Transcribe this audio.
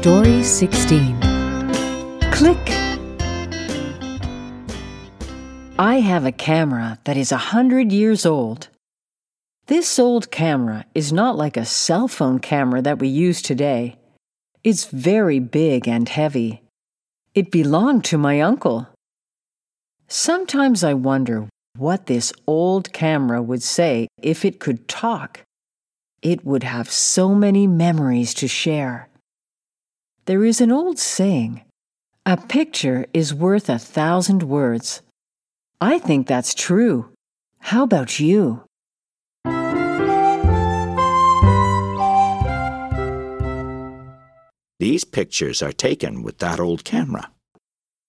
Story 16 Click! I have a camera that is a hundred years old. This old camera is not like a cell phone camera that we use today. It's very big and heavy. It belonged to my uncle. Sometimes I wonder what this old camera would say if it could talk. It would have so many memories to share. There is an old saying a picture is worth a thousand words. I think that's true. How about you? These pictures are taken with that old camera.